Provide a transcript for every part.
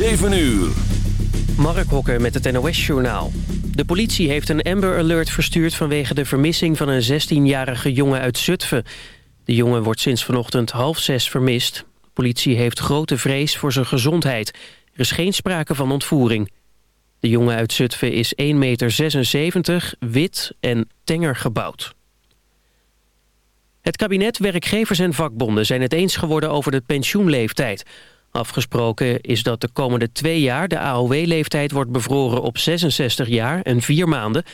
7 uur. Mark Hokker met het NOS-journaal. De politie heeft een Amber Alert verstuurd vanwege de vermissing van een 16-jarige jongen uit Zutphen. De jongen wordt sinds vanochtend half zes vermist. De politie heeft grote vrees voor zijn gezondheid. Er is geen sprake van ontvoering. De jongen uit Zutphen is 1,76 meter, wit en tenger gebouwd. Het kabinet, werkgevers en vakbonden zijn het eens geworden over de pensioenleeftijd. Afgesproken is dat de komende twee jaar de AOW-leeftijd wordt bevroren op 66 jaar en vier maanden.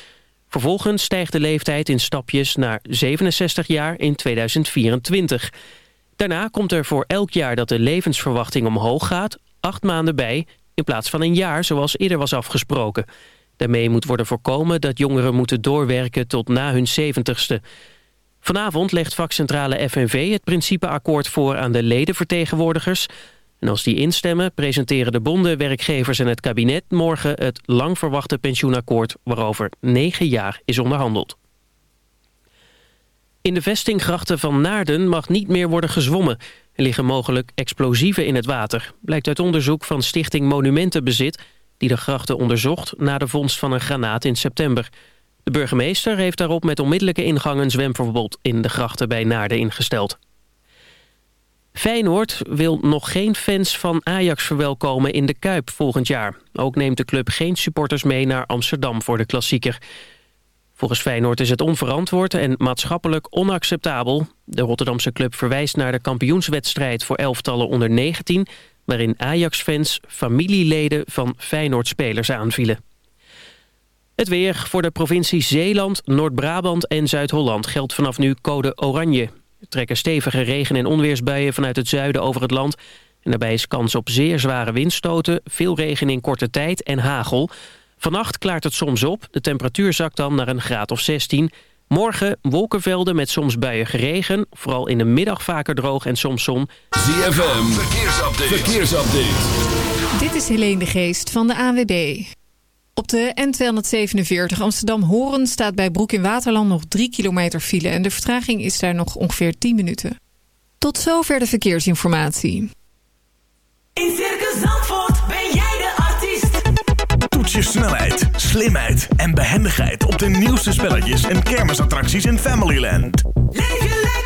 Vervolgens stijgt de leeftijd in stapjes naar 67 jaar in 2024. Daarna komt er voor elk jaar dat de levensverwachting omhoog gaat... acht maanden bij, in plaats van een jaar zoals eerder was afgesproken. Daarmee moet worden voorkomen dat jongeren moeten doorwerken tot na hun 70ste. Vanavond legt vakcentrale FNV het principeakkoord voor aan de ledenvertegenwoordigers... En als die instemmen presenteren de bonden, werkgevers en het kabinet morgen het lang verwachte pensioenakkoord waarover negen jaar is onderhandeld. In de vestinggrachten van Naarden mag niet meer worden gezwommen. Er liggen mogelijk explosieven in het water. Blijkt uit onderzoek van Stichting Monumentenbezit... die de grachten onderzocht na de vondst van een granaat in september. De burgemeester heeft daarop met onmiddellijke ingang... een zwemverbod in de grachten bij Naarden ingesteld. Feyenoord wil nog geen fans van Ajax verwelkomen in de Kuip volgend jaar. Ook neemt de club geen supporters mee naar Amsterdam voor de klassieker. Volgens Feyenoord is het onverantwoord en maatschappelijk onacceptabel. De Rotterdamse club verwijst naar de kampioenswedstrijd voor elftallen onder 19... waarin Ajax-fans familieleden van Feyenoord-spelers aanvielen. Het weer voor de provincie Zeeland, Noord-Brabant en Zuid-Holland geldt vanaf nu code oranje. Er trekken stevige regen- en onweersbuien vanuit het zuiden over het land. En daarbij is kans op zeer zware windstoten, veel regen in korte tijd en hagel. Vannacht klaart het soms op. De temperatuur zakt dan naar een graad of 16. Morgen wolkenvelden met soms buien regen. Vooral in de middag vaker droog en soms zon. ZFM, verkeersupdate. verkeersupdate. Dit is Helene de Geest van de ANWB. Op de N247 Amsterdam-Horen staat bij Broek in Waterland nog 3 kilometer file... en de vertraging is daar nog ongeveer 10 minuten. Tot zover de verkeersinformatie. In Circus Zandvoort ben jij de artiest. Toets je snelheid, slimheid en behendigheid... op de nieuwste spelletjes en kermisattracties in Familyland. Leef je lekker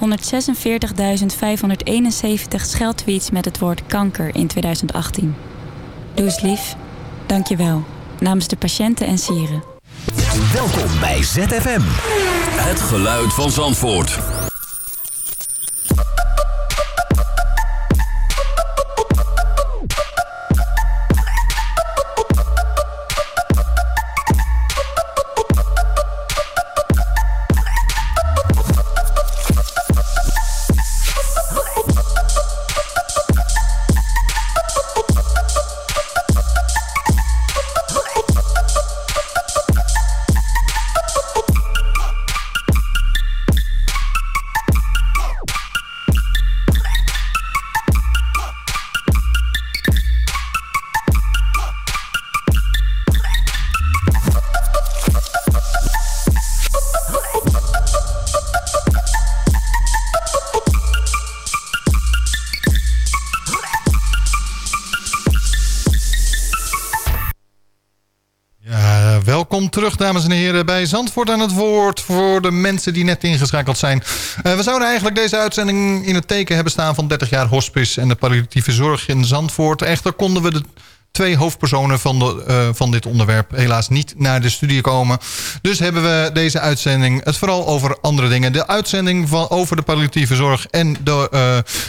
146.571 scheldtweets met het woord kanker in 2018. Doe eens lief. Dank je wel. Namens de patiënten en sieren. Welkom bij ZFM. Het geluid van Zandvoort. Terug, dames en heren, bij Zandvoort aan het woord. Voor de mensen die net ingeschakeld zijn. Uh, we zouden eigenlijk deze uitzending in het teken hebben staan van 30 jaar hospice en de palliatieve zorg in Zandvoort. Echter konden we de twee hoofdpersonen van, de, uh, van dit onderwerp helaas niet naar de studie komen. Dus hebben we deze uitzending het vooral over andere dingen. De uitzending van, over de palliatieve zorg en de,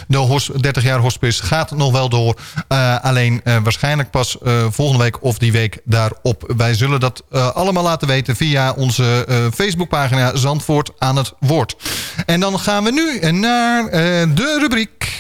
uh, de 30 jaar hospice gaat nog wel door. Uh, alleen waarschijnlijk pas volgende week of die week daarop. Wij zullen dat allemaal laten weten via onze Facebookpagina Zandvoort aan het woord. En dan gaan we nu naar de rubriek...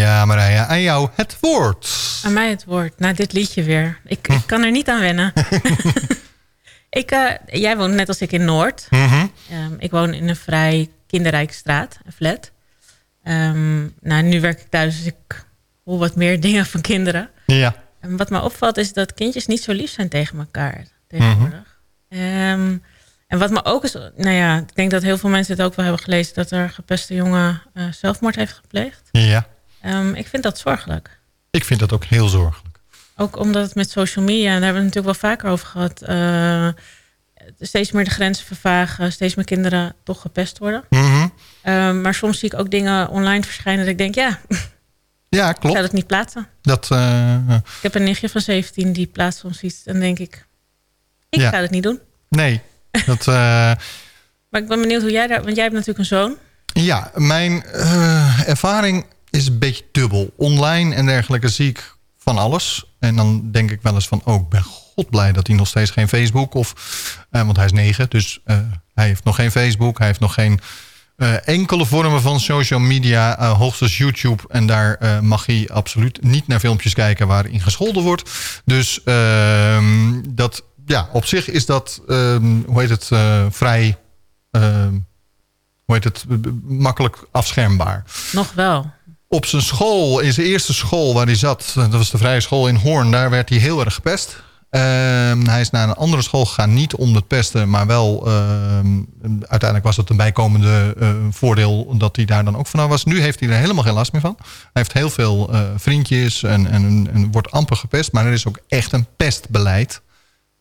Ja, Marija, aan jou het woord. Aan mij het woord. Nou, dit liedje weer. Ik, ik kan er niet aan wennen. ik, uh, jij woont net als ik in Noord. Mm -hmm. um, ik woon in een vrij kinderrijke straat, een flat. Um, nou, nu werk ik thuis, dus ik hoor wat meer dingen van kinderen. Ja. En wat me opvalt is dat kindjes niet zo lief zijn tegen elkaar tegenwoordig. Mm -hmm. um, en wat me ook is, nou ja, ik denk dat heel veel mensen het ook wel hebben gelezen... dat er gepeste jongen uh, zelfmoord heeft gepleegd. Ja. Um, ik vind dat zorgelijk. Ik vind dat ook heel zorgelijk. Ook omdat het met social media, daar hebben we het natuurlijk wel vaker over gehad... Uh, steeds meer de grenzen vervagen, steeds meer kinderen toch gepest worden. Mm -hmm. um, maar soms zie ik ook dingen online verschijnen dat ik denk, ja... Ja, klopt. Ik ga het niet plaatsen. Dat, uh... Ik heb een nichtje van 17 die plaatst soms iets en denk ik... Ik ja. ga het niet doen. Nee. Dat, uh... maar ik ben benieuwd hoe jij daar... Want jij hebt natuurlijk een zoon. Ja, mijn ervaring is een beetje dubbel. Online en dergelijke zie ik van alles. En dan denk ik wel eens van... oh, ik ben god blij dat hij nog steeds geen Facebook... of uh, want hij is negen, dus uh, hij heeft nog geen Facebook. Hij heeft nog geen uh, enkele vormen van social media. hoogstens YouTube. En daar mag hij absoluut niet naar filmpjes kijken... waarin gescholden wordt. Dus ehm, dat, ja, op zich is dat... Um, hoe heet het? vrij... ehm, hoe heet het? makkelijk afschermbaar. Nog wel op zijn school, in zijn eerste school waar hij zat... dat was de vrije school in Hoorn, daar werd hij heel erg gepest. Uh, hij is naar een andere school gegaan, niet om het pesten... maar wel, uh, uiteindelijk was het een bijkomende uh, voordeel... dat hij daar dan ook vanaf was. Nu heeft hij er helemaal geen last meer van. Hij heeft heel veel eh, vriendjes en, en, en, wordt amper gepest... maar er is ook echt een pestbeleid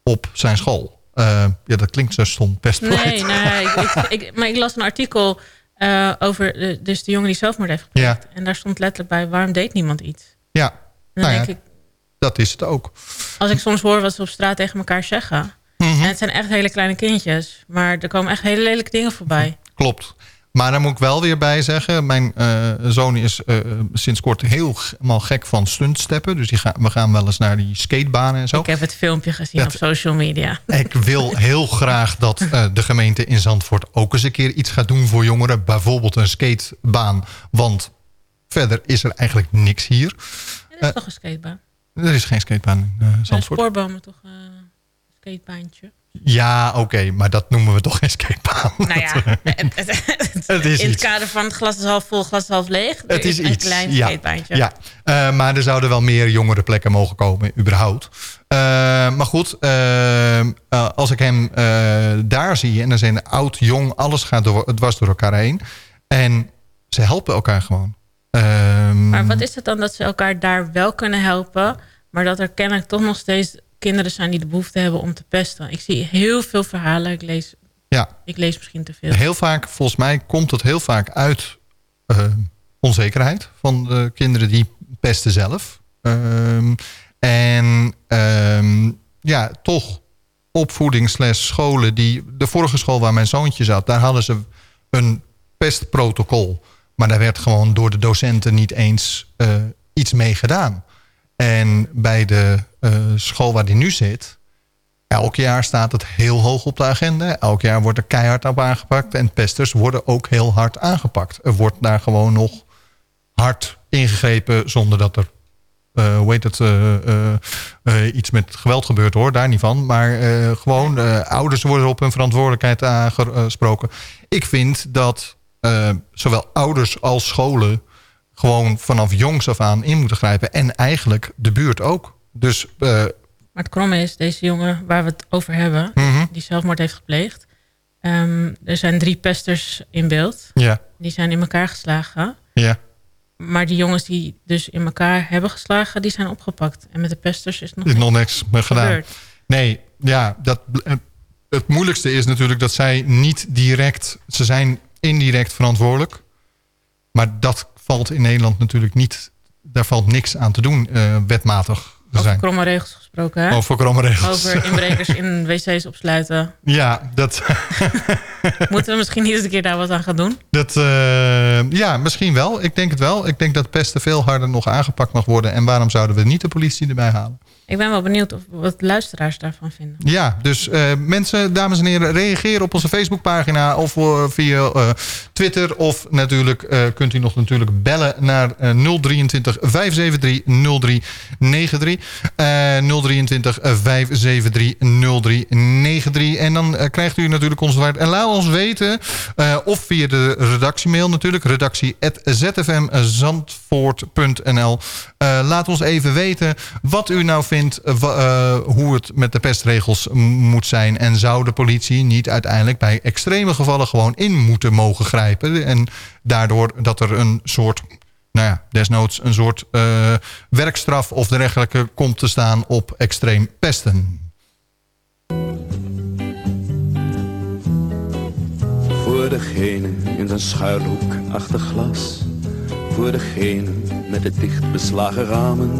op zijn school. ja, dat klinkt zo stom, pestbeleid. Nee, nee, ik, maar ik las een artikel... Uh, over de, dus de jongen die zelfmoord heeft gepleegd. Ja. En daar stond letterlijk bij, waarom deed niemand iets? Ja, en dan nou denk ja, ik, dat is het ook. Als ik soms hoor wat ze op straat tegen elkaar zeggen... Mm -hmm. en het zijn echt hele kleine kindjes... maar er komen echt hele lelijke dingen voorbij. Klopt. Maar daar moet ik wel weer bij zeggen... mijn uh, zoon is uh, sinds kort helemaal gek van stuntsteppen. Dus die gaan, we gaan wel eens naar die skatebanen en zo. Ik heb het filmpje gezien dat, op social media. Ik wil heel graag dat uh, de gemeente in Zandvoort... ook eens een keer iets gaat doen voor jongeren. Bijvoorbeeld een skatebaan. Want verder is er eigenlijk niks hier. Er is toch een skatebaan? Er is geen skatebaan in Zandvoort. Spoorbomen toch een skatebaantje? Ja, oké, okay, maar dat noemen we toch geen skatebaan. Nou ja, het, het, het, het is in iets. het kader van het glas is half vol, glas is half leeg. Het is, is iets. een klein skatebaantje. Ja, uh, maar er zouden wel meer jongere plekken mogen komen, überhaupt. Uh, maar goed, uh, als ik hem daar zie en dan zijn oud, jong, alles gaat door, het was door elkaar heen. En ze helpen elkaar gewoon. Ehm, maar wat is het dan dat ze elkaar daar wel kunnen helpen, maar dat er kennelijk toch nog steeds kinderen zijn die de behoefte hebben om te pesten. Ik zie heel veel verhalen. Ik lees, ja. ik lees misschien te veel. Heel vaak, volgens mij komt het heel vaak uit uh, onzekerheid van de kinderen die pesten zelf. Um, en um, ja, toch opvoeding slash scholen die... De vorige school waar mijn zoontje zat, daar hadden ze een pestprotocol. Maar daar werd gewoon door de docenten niet eens uh, iets mee gedaan. En bij de school waar die nu zit... elk jaar staat het heel hoog op de agenda. Elk jaar wordt er keihard op aangepakt. En pesters worden ook heel hard aangepakt. Er wordt daar gewoon nog hard ingegrepen... zonder dat er uh, hoe heet het, uh, iets met geweld gebeurt hoor, daar niet van. Maar gewoon ouders worden op hun verantwoordelijkheid aangesproken. Ik vind dat zowel ouders als scholen gewoon vanaf jongs af aan in moeten grijpen. En eigenlijk de buurt ook. Dus, maar het kromme is, deze jongen waar we het over hebben... Mhm. die zelfmoord heeft gepleegd... Um, er zijn drie pesters in beeld. Ja. Die zijn in elkaar geslagen. Ja. Maar die jongens die dus in elkaar hebben geslagen, die zijn opgepakt. En met de pesters is nog, is nog niks meer gedaan. Nee, ja, dat, het moeilijkste is natuurlijk dat zij niet direct... Ze zijn indirect verantwoordelijk. Maar dat valt in Nederland natuurlijk niet... Daar valt niks aan te doen, uh, wetmatig. Over zijn. kromme regels gesproken, hè? Over kromme regels. Over inbrekers in wc's opsluiten. Ja, dat... Moeten we misschien eens een keer daar wat aan gaan doen? Dat, uh, ja, misschien wel. Ik denk het wel. Ik denk dat pesten veel harder nog aangepakt mag worden. En waarom zouden we niet de politie erbij halen? Ik ben wel benieuwd of, wat luisteraars daarvan vinden. Ja, dus uh, mensen, dames en heren, reageer op onze Facebookpagina of uh, via uh, Twitter. Of natuurlijk kunt u nog natuurlijk bellen naar 023 573 0393. 023 573 0393. En dan krijgt u natuurlijk onze waard. En laat ons weten, of via de redactiemail natuurlijk, redactie.zfmzandvoort.nl. laat ons even weten wat u nou vindt uh, hoe het met de pestregels moet zijn. En zou de politie niet uiteindelijk bij extreme gevallen gewoon in moeten mogen grijpen. En daardoor dat er een soort nou ja, desnoods een soort uh, werkstraf of dergelijke komt te staan op extreem pesten. Voor degene in zijn schuilhoek achter glas. Voor degene met de dicht beslagen ramen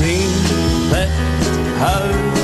Huil, wit,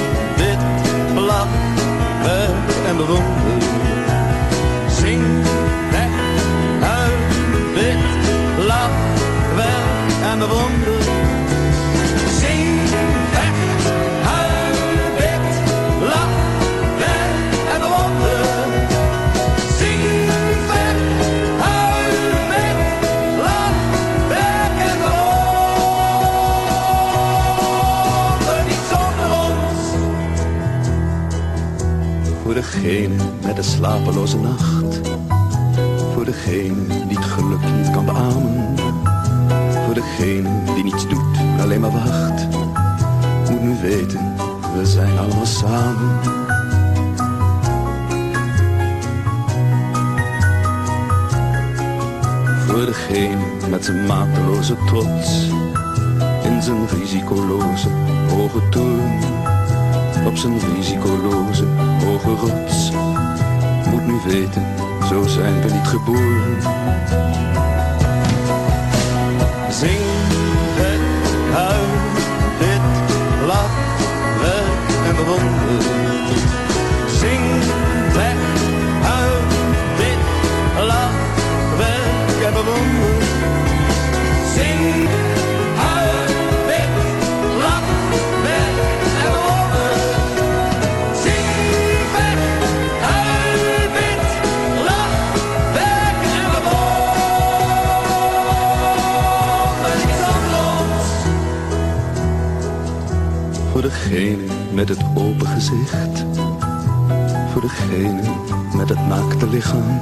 zijn Voor degene met het naakte lichaam.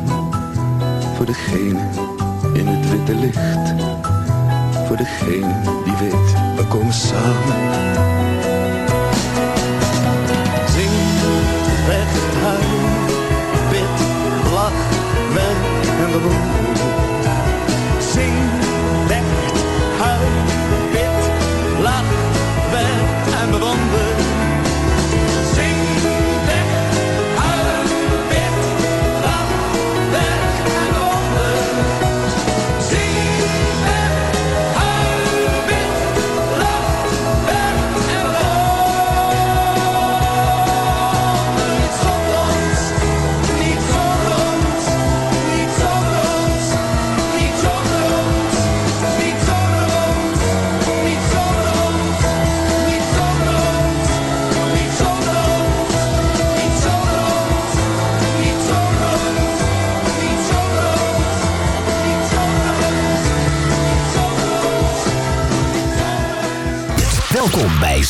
Voor degene in het witte licht. Voor degene die weet, we komen samen.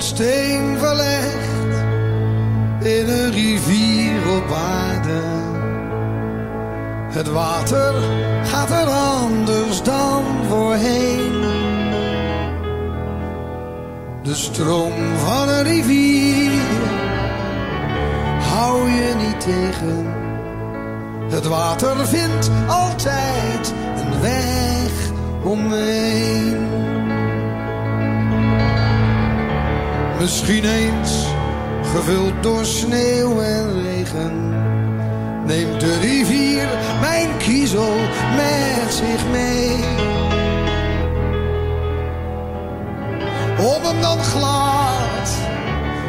Een steen verlegd in een rivier op aarde. Het water gaat er anders dan voorheen. De stroom van een rivier hou je niet tegen. Het water vindt altijd een weg omheen. Misschien eens gevuld door sneeuw en regen. Neemt de rivier mijn kiezel met zich mee. Om hem dan glad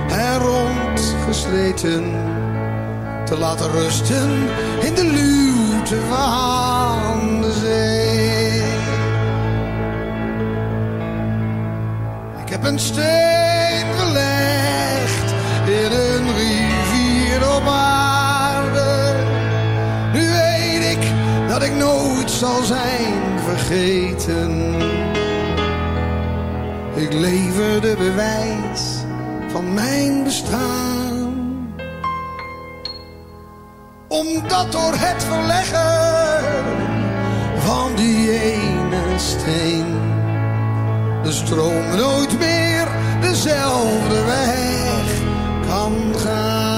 en rond gesleten te laten rusten in de luwte van de zee. Ik heb een steen Nu weet ik dat ik nooit zal zijn vergeten. Ik lever de bewijs van mijn bestaan. Omdat door het verleggen van die ene steen de stroom nooit meer dezelfde weg kan gaan.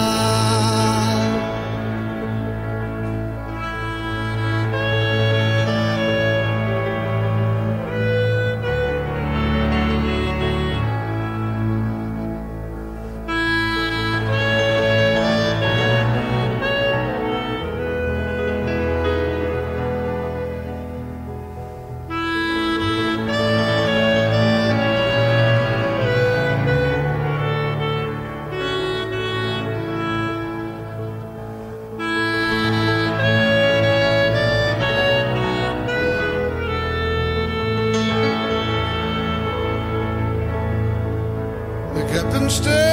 Ik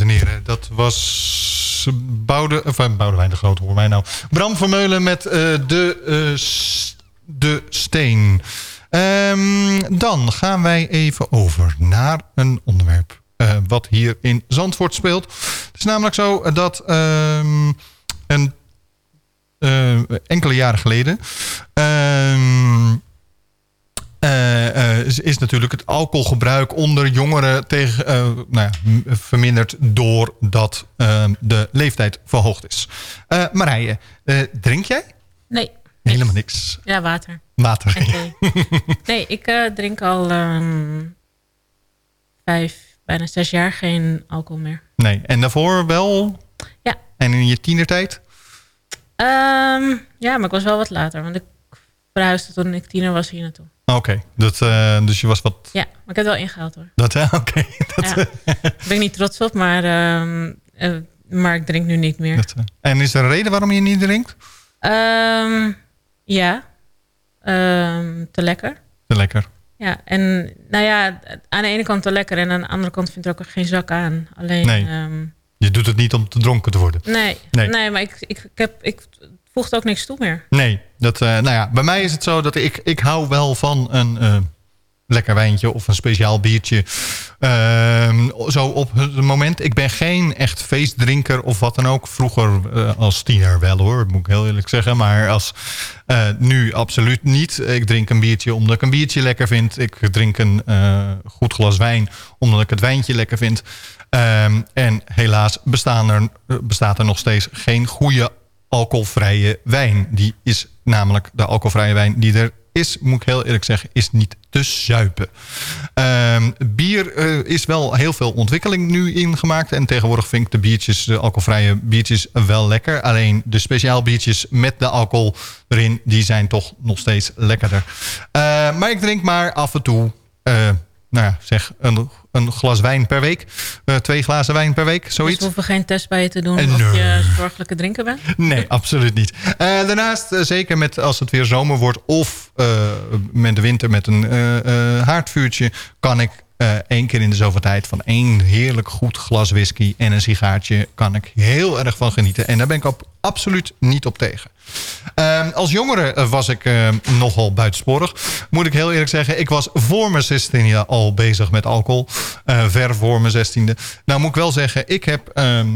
en heren, dat was Boude, of, eh, Boudewijn de Groot, hoor mij nou. Bram Vermeulen met eh, de, eh, de Steen. Ehm, dan gaan wij even over naar een onderwerp wat hier in Zandvoort speelt. Het is namelijk zo dat eh, enkele jaren geleden... ehm, eh, eh, is, is natuurlijk het alcoholgebruik onder jongeren tegen, eh, nou ja, verminderd doordat eh, de leeftijd verhoogd is. Eh Marije, eh, drink jij? Nee. Helemaal niks. Ja, water. Water. Nee, ik eh, drink al ehm, vijf, bijna zes jaar geen alcohol meer. Nee, en daarvoor wel? Ja. En in je tienertijd? Ehm, ja, maar ik was wel wat later. Want ik verhuisde toen ik tiener was hier naartoe. Oké, dat, eh, dus je was wat... Ja, maar ik heb het wel ingehaald hoor. Dat, hè? Oké. dat, Ja. Daar ben ik niet trots op, maar, ehm, eh, maar ik drink nu niet meer. dat, eh. en is er een reden waarom je niet drinkt? Ehm, ja, Ehm, te lekker. Te lekker. Ja, en nou ja, aan de ene kant te lekker en aan de andere kant vind ik er ook geen zak aan. Alleen, Nee. Je doet het niet om te dronken te worden. nee, Nee. nee. maar ik, ik, ik, heb, ik voegt ook niks toe meer. Nee, dat, eh, nou ja, bij mij is het zo dat ik, ik hou wel van een eh, lekker wijntje of een speciaal biertje. Ehm, zo op het moment. Ik ben geen echt feestdrinker of wat dan ook. Vroeger eh, als tiener wel hoor, moet ik heel eerlijk zeggen. Maar als, nu absoluut niet. Ik drink een biertje omdat ik een biertje lekker vind. Ik drink een goed glas wijn omdat ik het wijntje lekker vind. Ehm, en helaas bestaan er, bestaat er nog steeds geen goede alcoholvrije wijn. Die is namelijk de alcoholvrije wijn die er is, moet ik heel eerlijk zeggen, is niet te zuipen. Ehm, bier eh, is wel heel veel ontwikkeling nu ingemaakt. En tegenwoordig vind ik de biertjes, de alcoholvrije biertjes wel lekker. Alleen de speciaal biertjes met de alcohol erin, die zijn toch nog steeds lekkerder. Eh, maar ik drink maar af en toe, eh, nou ja, zeg een, een glas wijn per week. Eh, twee glazen wijn per week, Dus zoiets. we hoeven geen test bij je te doen Eh, of je zorgelijke drinker bent. Nee, absoluut niet. Eh, daarnaast, zeker met, als het weer zomer wordt... of met de winter met een haardvuurtje... kan ik eh, één keer in de zoveel tijd... van één heerlijk goed glas whisky en een sigaartje... kan ik heel erg van genieten. En daar ben ik op, absoluut niet op tegen. Ehm, als jongere eh, was ik eh, nogal buitensporig. Moet ik heel eerlijk zeggen. Ik was voor mijn 16 jaar al bezig met alcohol. Ver voor mijn 16e. Nou moet ik wel zeggen, ik heb ehm,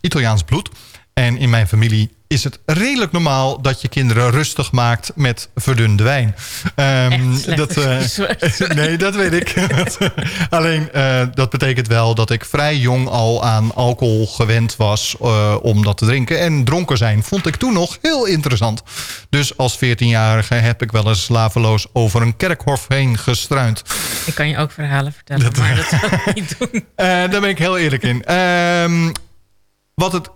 Italiaans bloed. En in mijn familie is het redelijk normaal dat je kinderen rustig maakt met verdunde wijn. Ehm, dat, eh, nee, dat weet ik. Alleen eh, dat betekent wel dat ik vrij jong al aan alcohol gewend was eh, om dat te drinken. En dronken zijn vond ik toen nog heel interessant. Dus als 14-jarige heb ik wel eens slaveloos over een kerkhof heen gestruind. Ik kan je ook verhalen vertellen, maar dat zou ik niet doen. Daar ben ik heel eerlijk in. Ehm, wat het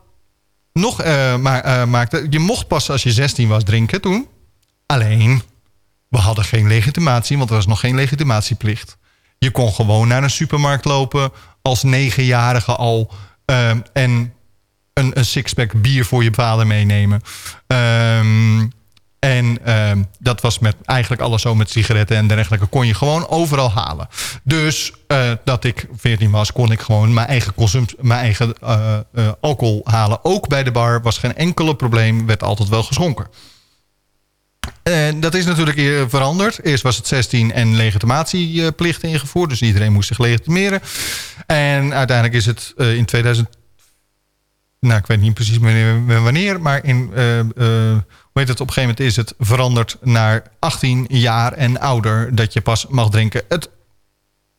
nog eh, eh, maakte... Je mocht pas als je 16 was drinken toen. Alleen, we hadden geen legitimatie, want er was nog geen legitimatieplicht. Je kon gewoon naar een supermarkt lopen als negenjarige al... ehm, en een, een sixpack bier voor je vader meenemen. Ehm, en ehm, dat was met eigenlijk alles zo met sigaretten en dergelijke. Kon je gewoon overal halen. Dus eh, dat ik 14 was, kon ik gewoon mijn eigen, mijn eigen eh, eh, alcohol halen. Ook bij de bar was geen enkele probleem. Werd altijd wel geschonken. En dat is natuurlijk veranderd. Eerst was het 16 en legitimatieplicht ingevoerd. Dus iedereen moest zich legitimeren. En uiteindelijk is het in 2000... Nou, ik weet niet precies wanneer maar in, heet het, op een gegeven moment is het veranderd naar 18 jaar en ouder dat je pas mag drinken. Het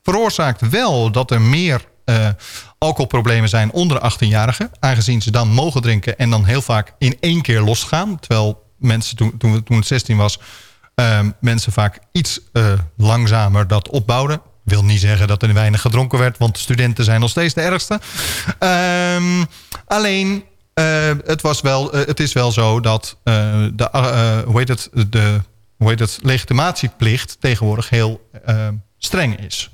veroorzaakt wel dat er meer eh, alcoholproblemen zijn onder de 18-jarigen. Aangezien ze dan mogen drinken en dan heel vaak in één keer losgaan. Terwijl mensen toen, toen, toen het 16 was, eh, mensen vaak iets eh, langzamer dat opbouwden. Wil niet zeggen dat er weinig gedronken werd, want studenten zijn nog steeds de ergste. Ehm, alleen, het, was wel, eh, het is wel zo dat eh, de, eh, hoe heet het, de hoe heet het, legitimatieplicht tegenwoordig heel eh, streng is.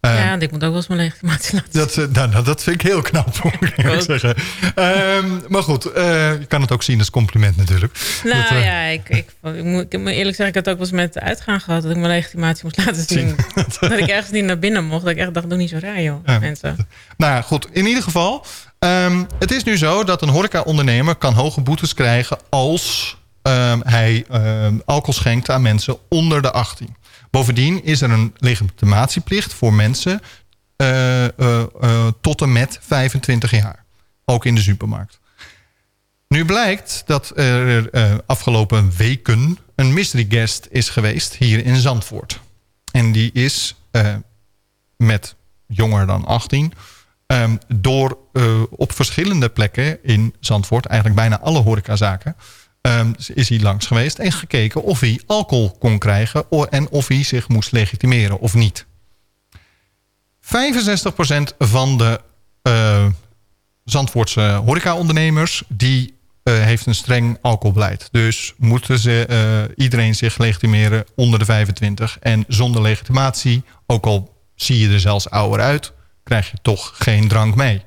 Eh, ja, ik moet ook wel eens mijn legitimatie laten zien. dat, eh, nou, nou, dat vind ik heel knap, moet ik zeggen. Ehm, maar goed, eh, je kan het ook zien als compliment natuurlijk. Nou Dat, eh, ja, ik, ik, ik, moet, ik moet eerlijk zeggen, ik had ook wel eens met uitgaan gehad... dat ik mijn legitimatie moest laten zien. dat ik ergens niet naar binnen mocht. Dat ik echt dacht, doe niet zo raar, joh, Ja. mensen. Nou ja, goed. In ieder geval. Ehm, het is nu zo dat een horeca-ondernemer kan hoge boetes krijgen... als ehm, hij ehm, alcohol schenkt aan mensen onder de 18. Bovendien is er een legitimatieplicht voor mensen... eh, eh, eh, tot en met 25 jaar. Ook in de supermarkt. Nu blijkt dat er afgelopen weken een mystery guest is geweest hier in Zandvoort. En die is met jonger dan 18... ehm, door eh, op verschillende plekken in Zandvoort... eigenlijk bijna alle horecazaken... ehm, is hij langs geweest en gekeken of hij alcohol kon krijgen... en of hij zich moest legitimeren of niet. 65% van de eh, Zandvoortse horecaondernemers... die eh, heeft een streng alcoholbeleid. Dus moeten ze, iedereen zich legitimeren onder de 25. En zonder legitimatie, ook al zie je er zelfs ouder uit... krijg je toch geen drank mee.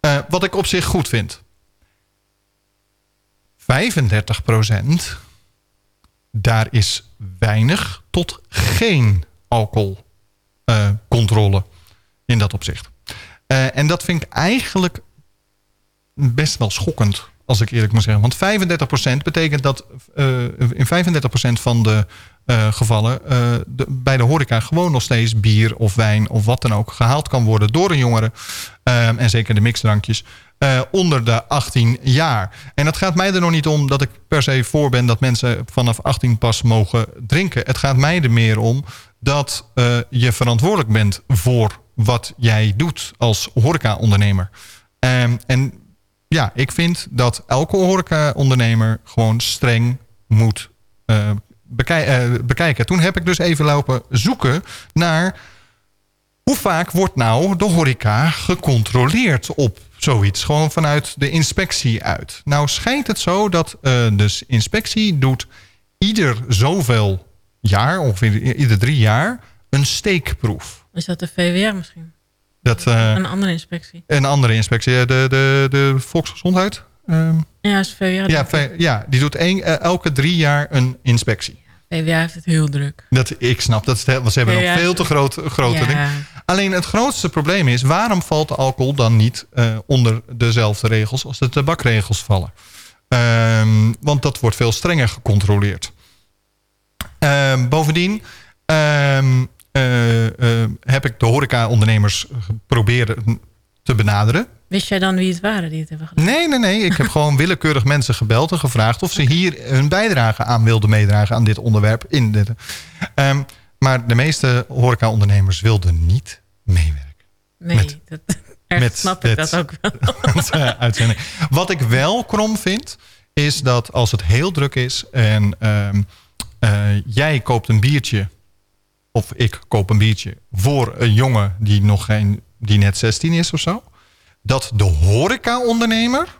Eh, wat ik op zich goed vind. 35 procent, daar is weinig tot geen alcoholcontrole in dat opzicht. Uh, en dat vind ik eigenlijk best wel schokkend, als ik eerlijk moet zeggen. Want 35% betekent dat uh, in 35% van de uh, gevallen de, bij de horeca gewoon nog steeds bier of wijn of wat dan ook gehaald kan worden door een jongere. en zeker de mixdrankjes. onder de 18 jaar. En het gaat mij er nog niet om dat ik per se voor ben dat mensen vanaf 18 pas mogen drinken. Het gaat mij er meer om dat je verantwoordelijk bent voor wat jij doet als horeca-ondernemer. Um, en ja, ik vind dat elke horeca-ondernemer gewoon streng moet bekij uh, bekijken. Toen heb ik dus even lopen zoeken naar... hoe vaak wordt nou de horeca gecontroleerd op zoiets? Gewoon vanuit de inspectie uit. Nou schijnt het zo dat uh, de inspectie doet ieder zoveel jaar... ongeveer ieder drie jaar, een steekproef. Is dat de VWR misschien? Dat, uh, een andere inspectie. Een andere inspectie. De, de, de Volksgezondheid. Um, ja, is VWR. Ja, ja, die doet uh, elke drie jaar een inspectie. VWR heeft het heel druk. Dat, ik snap dat. Want ze hebben nog veel te groot, grote ja. dingen. Alleen het grootste probleem is... waarom valt de alcohol dan niet uh, onder dezelfde regels... als de tabakregels vallen? Um, want dat wordt veel strenger gecontroleerd. Um, bovendien... Um, heb ik de horeca-ondernemers proberen te benaderen. Wist jij dan wie het waren die het hebben gedaan? Nee, nee, nee. Ik heb gewoon willekeurig mensen gebeld en gevraagd... of ze hier hun bijdrage aan wilden meedragen aan dit onderwerp. In dit. Um, maar de meeste horeca-ondernemers wilden niet meewerken. Nee, met, dat, met snap ik dat ook wel. uitzending. Wat ik wel krom vind, is dat als het heel druk is... en um, uh, jij koopt een biertje of ik koop een biertje voor een jongen die nog geen, die net 16 is of zo. Dat de horeca-ondernemer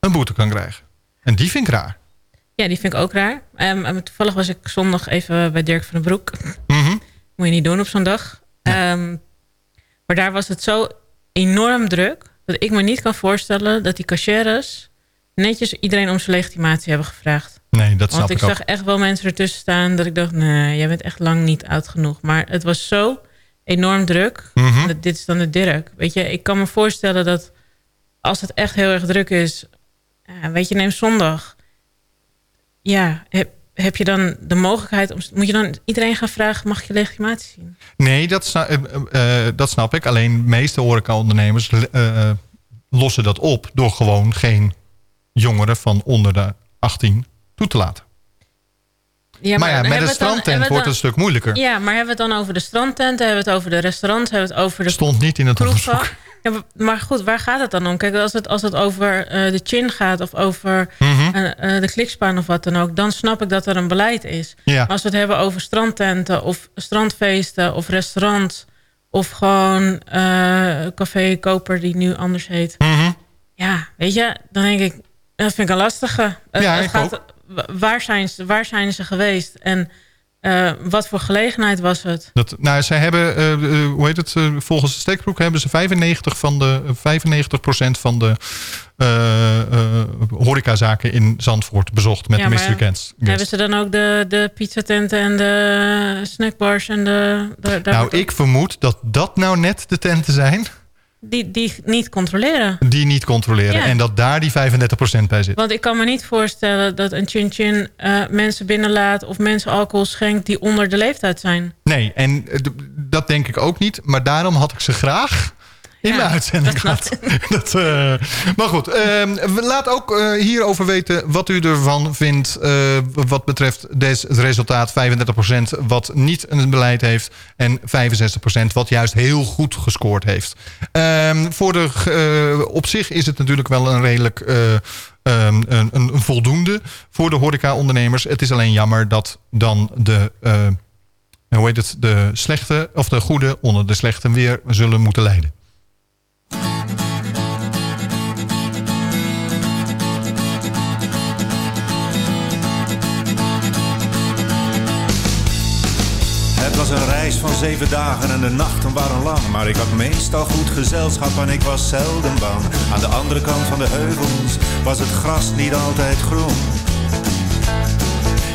een boete kan krijgen. En die vind ik raar. Ja, die vind ik ook raar. Um, toevallig was ik zondag even bij Dirk van den Broek. Mm -hmm. Moet je niet doen op zo'n dag. Ja. Um, maar daar was het zo enorm druk... dat ik me niet kan voorstellen dat die cashiers... netjes iedereen om zijn legitimatie hebben gevraagd. Nee, dat snap Want ik, ik zag echt wel mensen ertussen staan dat ik dacht... nee, jij bent echt lang niet oud genoeg. Maar het was zo enorm druk. Mhm. Mm -hmm. Dit is dan de Dirk. Weet je, ik kan me voorstellen dat als het echt heel erg druk is... weet je, neem zondag. Ja, heb, heb je dan de mogelijkheid... om moet je dan iedereen gaan vragen... mag je legitimatie zien? Nee, dat, sna uh, uh, dat snap ik. Alleen de meeste horeca-ondernemers uh, lossen dat op... door gewoon geen jongeren van onder de 18 toe te laten. Ja, maar, maar ja, met een strandtent wordt het een stuk moeilijker. Ja, maar hebben we het dan over de strandtenten? Hebben we het over de restaurants? Hebben we het over de Stond niet in het onderzoek. Ja, maar goed, waar gaat het dan om? Kijk, als het, als het over uh, de chin gaat... of over mm -hmm. uh, uh, de klikspaan of wat dan ook... dan snap ik dat er een beleid is. Ja. Maar als we het hebben over strandtenten... of strandfeesten of restaurants... of gewoon café Koper die nu anders heet... Mm -hmm. ja, weet je, dan denk ik... dat vind ik een lastige. Ja, het gaat, ook. Waar zijn, ze, waar zijn ze geweest? En uh, wat voor gelegenheid was het? Dat, nou, zij hebben, uh, uh, hoe heet het, volgens de steekproek hebben ze 95 van de 95% van de horecazaken in Zandvoort bezocht met ja, mystery. Hebben ze dan ook de, de pizzatenten en de snackbars en de... de nou, ik vermoed dat dat nou net de tenten zijn die, die niet controleren. Die niet controleren. Ja. En dat daar die 35% bij zit. Want ik kan me niet voorstellen dat een chin-chin uh, mensen binnenlaat... of mensen alcohol schenkt die onder de leeftijd zijn. Nee, en dat denk ik ook niet. Maar daarom had ik ze graag in ja, mijn uitzending gehad. dat, uh, maar goed, uh, laat ook uh, hierover weten wat u ervan vindt... Uh, wat betreft des, het resultaat 35% wat niet een beleid heeft... en 65% wat juist heel goed gescoord heeft. Um, voor de, op zich is het natuurlijk wel een redelijk... Um, een, een, voldoende voor de horeca-ondernemers. Het is alleen jammer dat dan de... hoe heet het, de slechte of de goede onder de slechte weer zullen moeten leiden. Was een reis van zeven dagen en de nachten waren lang. Maar ik had meestal goed gezelschap en ik was zelden bang. Aan de andere kant van de heuvels was het gras niet altijd groen.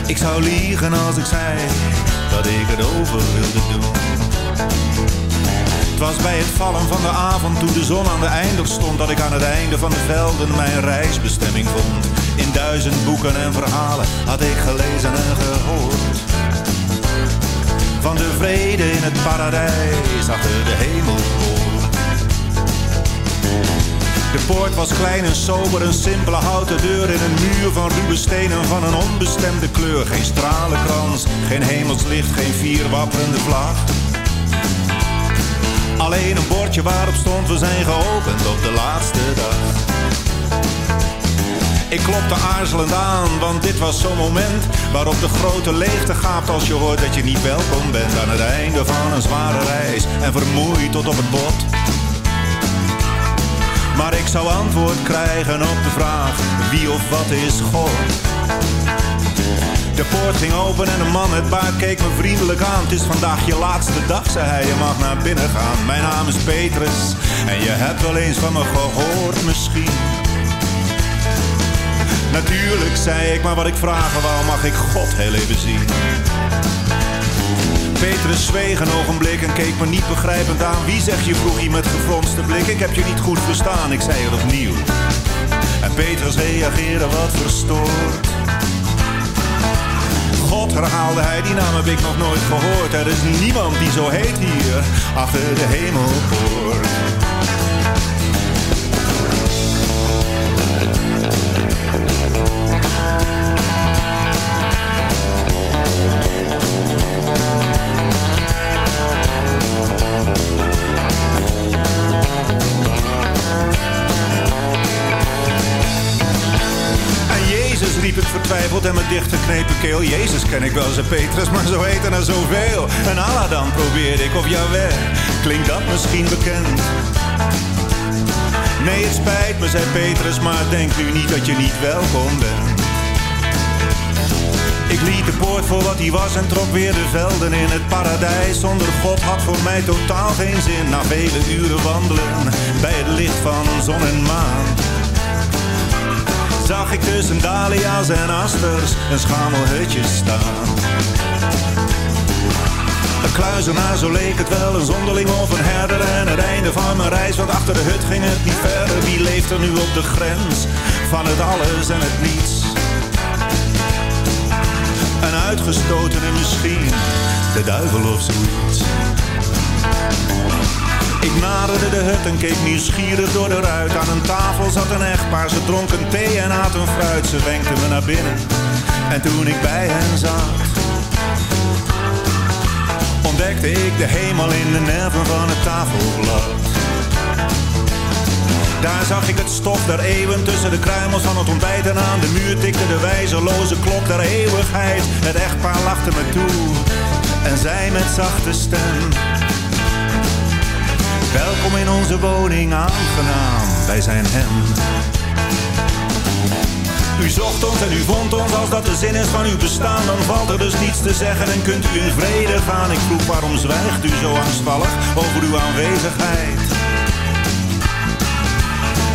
Ik zou liegen als ik zei dat ik het over wilde doen. Het was bij het vallen van de avond toen de zon aan de einde stond... dat ik aan het einde van de velden mijn reisbestemming vond. In duizend boeken en verhalen had ik gelezen en gehoord. Van de vrede in het paradijs achter de hemel. De poort was klein en sober, een simpele houten deur in een muur van ruwe stenen van een onbestemde kleur. Geen stralenkrans, geen hemelslicht, geen vier wapperende vlag. Alleen een bordje waarop stond we zijn geopend op de laatste dag. Ik klopte aarzelend aan, want dit was zo'n moment waarop de grote leegte gaapt als je hoort dat je niet welkom bent aan het einde van een zware reis en vermoeid tot op het bot. Maar ik zou antwoord krijgen op de vraag wie of wat is God. De poort ging open en een man met baard keek me vriendelijk aan. Het is vandaag je laatste dag, zei hij, je mag naar binnen gaan. Mijn naam is Petrus en je hebt wel eens van me gehoord misschien. Natuurlijk, zei ik, maar wat ik vragen wou, mag ik God heel even zien. Petrus zweeg een ogenblik en keek me niet begrijpend aan. Wie zeg je, vroeg hij met gefronste blik. Ik heb je niet goed verstaan, ik zei het opnieuw. En Petrus reageerde wat verstoord. God, herhaalde hij, die naam heb ik nog nooit gehoord. Er is niemand die zo heet hier, achter de hemelpoort. Riep ik vertwijfeld en met dichtgeknepen keel. Jezus ken ik wel, zei Petrus, maar zo heet er zoveel. En Allah dan probeerde ik, of Jawel, klinkt dat misschien bekend? Nee, het spijt me, zei Petrus, maar denk nu niet dat je niet welkom bent. Ik liet de poort voor wat hij was en trok weer de velden in het paradijs. Zonder God had voor mij totaal geen zin. Na vele uren wandelen bij het licht van zon en maan zag ik tussen dahlia's en asters een schamelhutje staan. Een kluizenaar, zo leek het wel, een zonderling of een herder. En het einde van mijn reis, want achter de hut ging het niet verder. Wie leeft er nu op de grens van het alles en het niets? Een uitgestotene misschien, de duivel of zoiets. Ik naderde de hut en keek nieuwsgierig door de ruit. Aan een tafel zat een echtpaar, ze dronken thee en aten fruit. Ze wenkten me naar binnen en toen ik bij hen zat... ontdekte ik de hemel in de nerven van het tafelblad. Daar zag ik het stof der eeuwen tussen de kruimels van het ontbijt en aan de muur tikte de wijzeloze klok der eeuwigheid. Het echtpaar lachte me toe en zei met zachte stem... Welkom in onze woning, aangenaam, wij zijn hem. U zocht ons en u vond ons, als dat de zin is van uw bestaan, dan valt er dus niets te zeggen en kunt u in vrede gaan. Ik vroeg waarom zwijgt u zo angstvallig over uw aanwezigheid?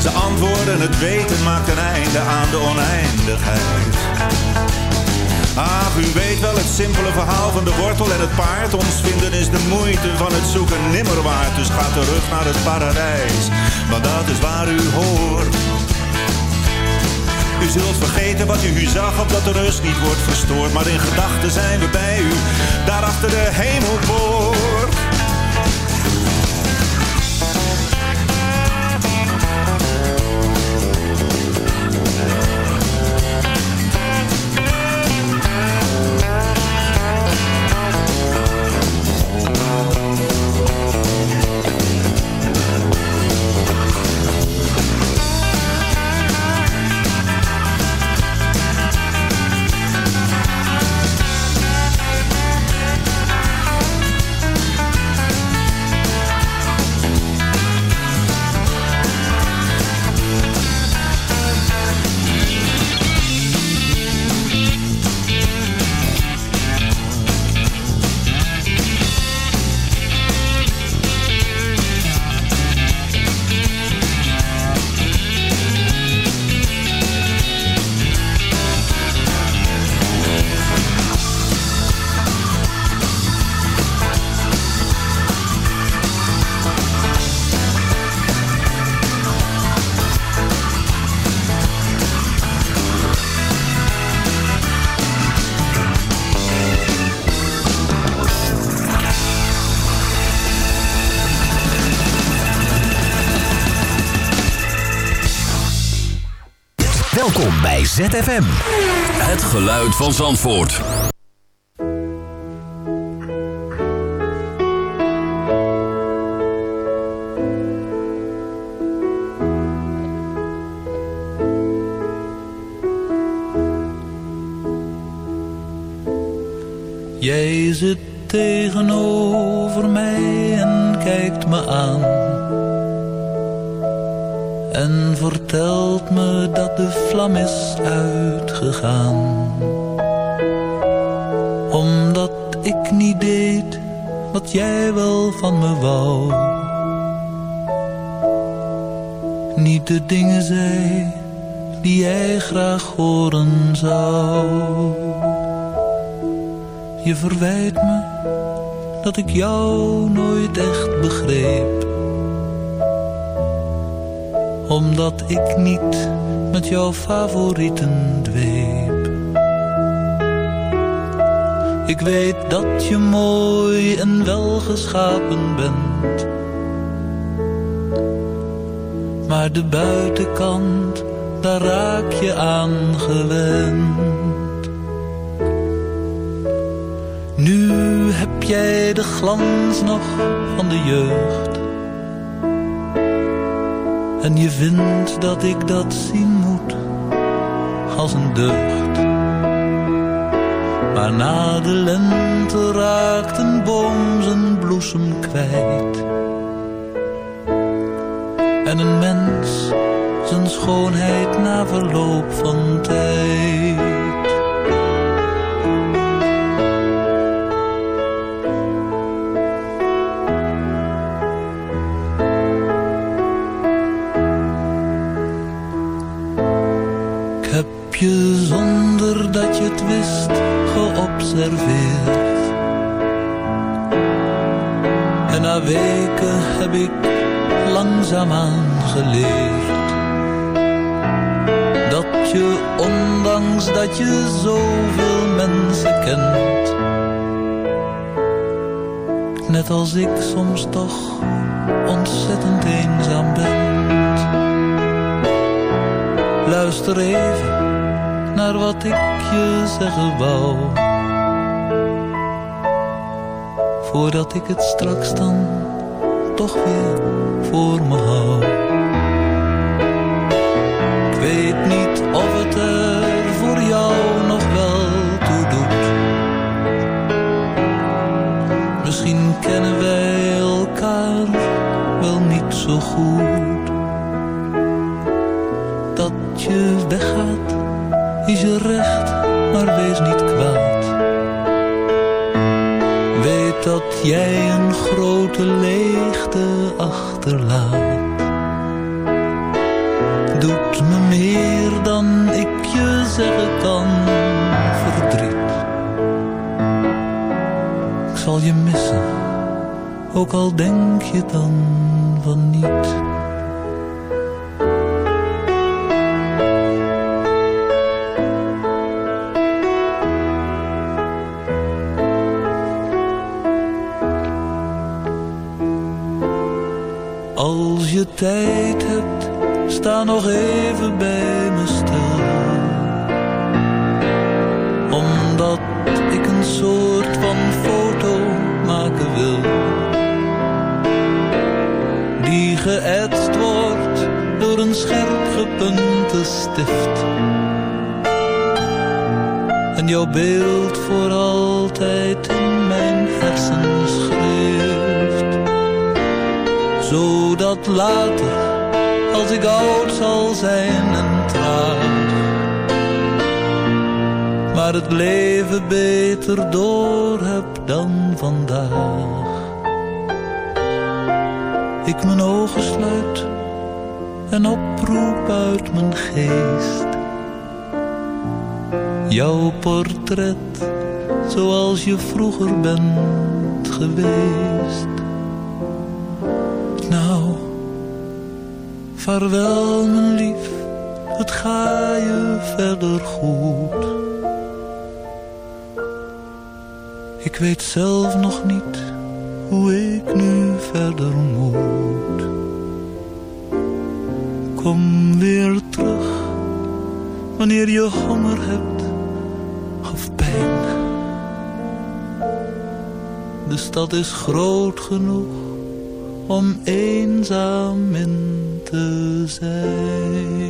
Ze antwoorden, het weten maakt een einde aan de oneindigheid. Ach, u weet wel het simpele verhaal van de wortel en het paard. Ons vinden is de moeite van het zoeken nimmer waard. Dus ga terug naar het paradijs, want dat is waar u hoort. U zult vergeten wat u zag, opdat de rust niet wordt verstoord. Maar in gedachten zijn we bij u, daar achter de hemelpoort. ZFM. Het geluid van Zandvoort. Jij zit tegenover mij en kijkt me aan. Vertelt me dat de vlam is uitgegaan. Omdat ik niet deed wat jij wel van me wou. Niet de dingen zei die jij graag horen zou. Je verwijt me dat ik jou nooit echt begreep. Omdat ik niet met jouw favorieten dweep. Ik weet dat je mooi en welgeschapen bent. Maar de buitenkant, daar raak je aan gewend. Nu heb jij de glans nog van de jeugd. En je vindt dat ik dat zien moet als een deugd. Maar na de lente raakt een boom zijn bloesem kwijt. En een mens zijn schoonheid na verloop van tijd. Dat je, ondanks dat je zoveel mensen kent. Net als ik soms toch ontzettend eenzaam bent. Luister even naar wat ik je zeggen wou. Voordat ik het straks dan toch weer me hou. Ik weet niet of het er voor jou nog wel toe doet. Misschien kennen wij elkaar wel niet zo goed. Dat je weggaat is je recht, maar wees niet kwaad. Jij een grote leegte achterlaat. Doet me meer dan ik je zeggen kan, verdriet. Ik zal je missen, ook al denk je dan even bij het leven beter door heb dan vandaag. Ik mijn ogen sluit en oproep uit mijn geest. Jouw portret, zoals je vroeger bent geweest. Vaarwel mijn lief, het ga je verder goed. Ik weet zelf nog niet hoe ik nu verder moet. Kom weer terug wanneer je honger hebt of pijn. De stad is groot genoeg om eenzaam in te zijn.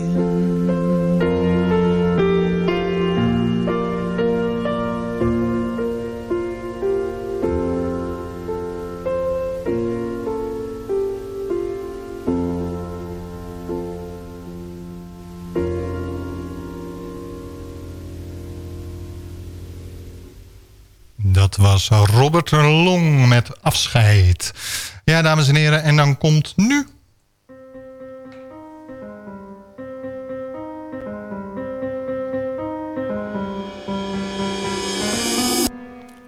Robert Long met afscheid. Ja, dames en heren, en dan komt nu...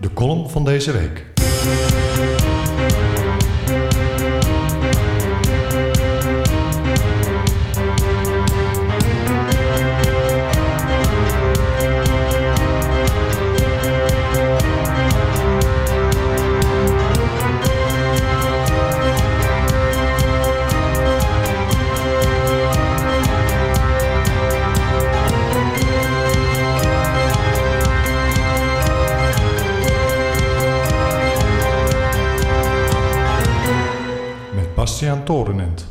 De column van deze week. Bastiaan Torenent.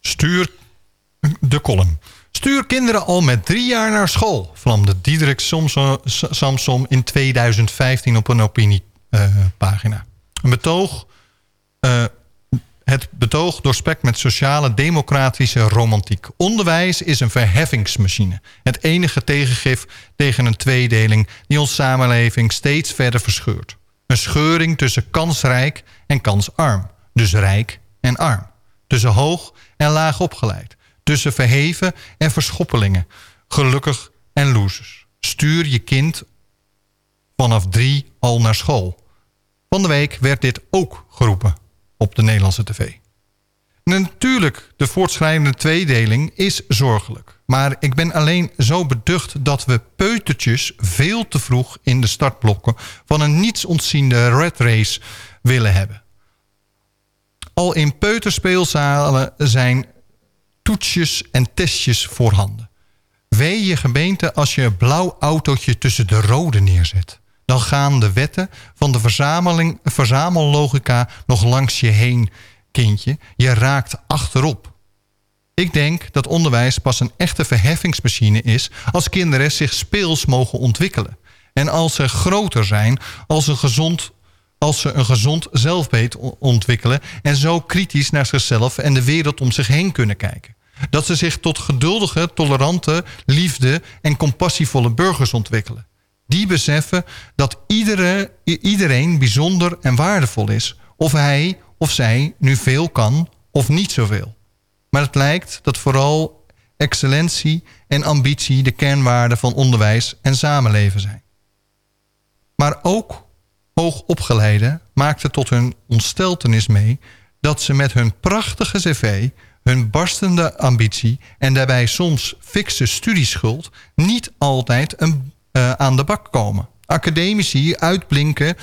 Stuur de column. Stuur kinderen al met drie jaar naar school, vlamde Diederik Samsom, in 2015 op een opiniepagina. een betoog, eh, het betoog doorspekt met sociale democratische romantiek. Onderwijs is een verheffingsmachine. Het enige tegengif tegen een tweedeling die ons samenleving steeds verder verscheurt. Een scheuring tussen kansrijk en kansarm. Dus rijk en arm. Tussen hoog en laag opgeleid. Tussen verheven en verschoppelingen. Gelukkig en losers. Stuur je kind vanaf drie al naar school. Van de week werd dit ook geroepen op de Nederlandse tv. Natuurlijk, de voortschrijdende tweedeling is zorgelijk. Maar ik ben alleen zo beducht dat we peutertjes veel te vroeg in de startblokken van een niets ontziende red race willen hebben. Al in peuterspeelzalen zijn toetsjes en testjes voorhanden. Wee je gemeente als je een blauw autootje tussen de rode neerzet. Dan gaan de wetten van de verzameling, verzamellogica nog langs je heen, kindje. Je raakt achterop. Ik denk dat onderwijs pas een echte verheffingsmachine is... als kinderen zich speels mogen ontwikkelen. En als ze groter zijn, als, een gezond, als ze een gezond zelfbeet ontwikkelen... en zo kritisch naar zichzelf en de wereld om zich heen kunnen kijken. Dat ze zich tot geduldige, tolerante, liefde en compassievolle burgers ontwikkelen. Die beseffen dat iedere, iedereen bijzonder en waardevol is. Of hij of zij nu veel kan of niet zoveel. Maar het lijkt dat vooral excellentie en ambitie de kernwaarden van onderwijs en samenleven zijn. Maar ook hoogopgeleiden maakten tot hun ontsteltenis mee... dat ze met hun prachtige cv, hun barstende ambitie... en daarbij soms fikse studieschuld... niet altijd een, uh, aan de bak komen. Academici uitblinken...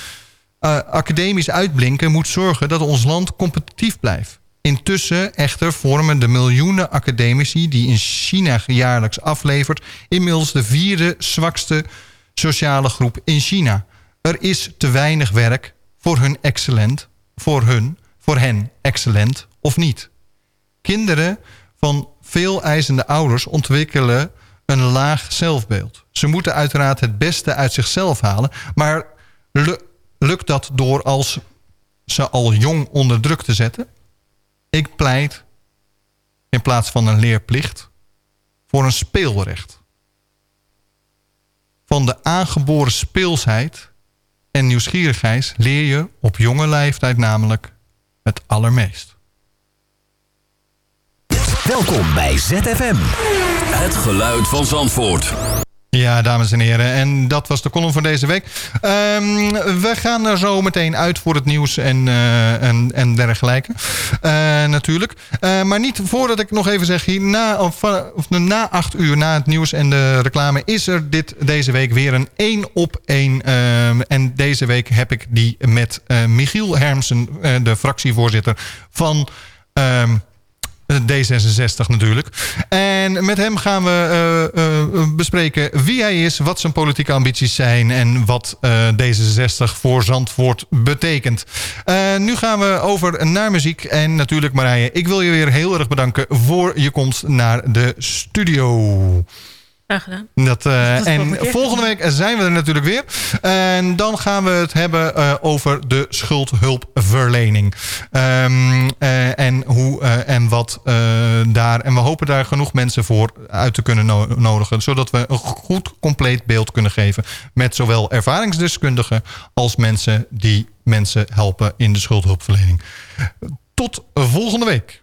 Uh, academisch uitblinken moet zorgen dat ons land competitief blijft. Intussen echter vormen de miljoenen academici die in China jaarlijks aflevert... inmiddels de vierde zwakste sociale groep in China. Er is te weinig werk voor hun excellent, voor hun, voor hen excellent of niet. Kinderen van veel eisende ouders ontwikkelen een laag zelfbeeld. Ze moeten uiteraard het beste uit zichzelf halen... maar lukt dat door als ze al jong onder druk te zetten? Ik pleit in plaats van een leerplicht voor een speelrecht. Van de aangeboren speelsheid en nieuwsgierigheid leer je op jonge leeftijd namelijk het allermeest. Welkom bij ZFM. Het geluid van Zandvoort. Ja, dames en heren. En dat was de column van deze week. Ehm, we gaan er zo meteen uit voor het nieuws en, uh, en, en dergelijke. Uh, natuurlijk. Uh, maar niet voordat ik nog even zeg... Hier, na, of, of, na acht uur na het nieuws en de reclame... is er dit, deze week weer een één op één. Ehm, en deze week heb ik die met Michiel Hermsen... de fractievoorzitter van... Um, D66 natuurlijk. En met hem gaan we uh, uh, bespreken wie hij is, wat zijn politieke ambities zijn... en wat uh, D66 voor Zandvoort betekent. nu gaan we over naar muziek. En natuurlijk Marije, ik wil je weer heel erg bedanken voor je komst naar de studio. Graag gedaan. Dat, uh, en volgende week zijn we er natuurlijk weer. En dan gaan we het hebben uh, over de schuldhulpverlening. Um, uh, en hoe en wat daar. En we hopen daar genoeg mensen voor uit te kunnen no nodigen. Zodat we een goed compleet beeld kunnen geven. Met zowel ervaringsdeskundigen als mensen die mensen helpen in de schuldhulpverlening. Tot volgende week.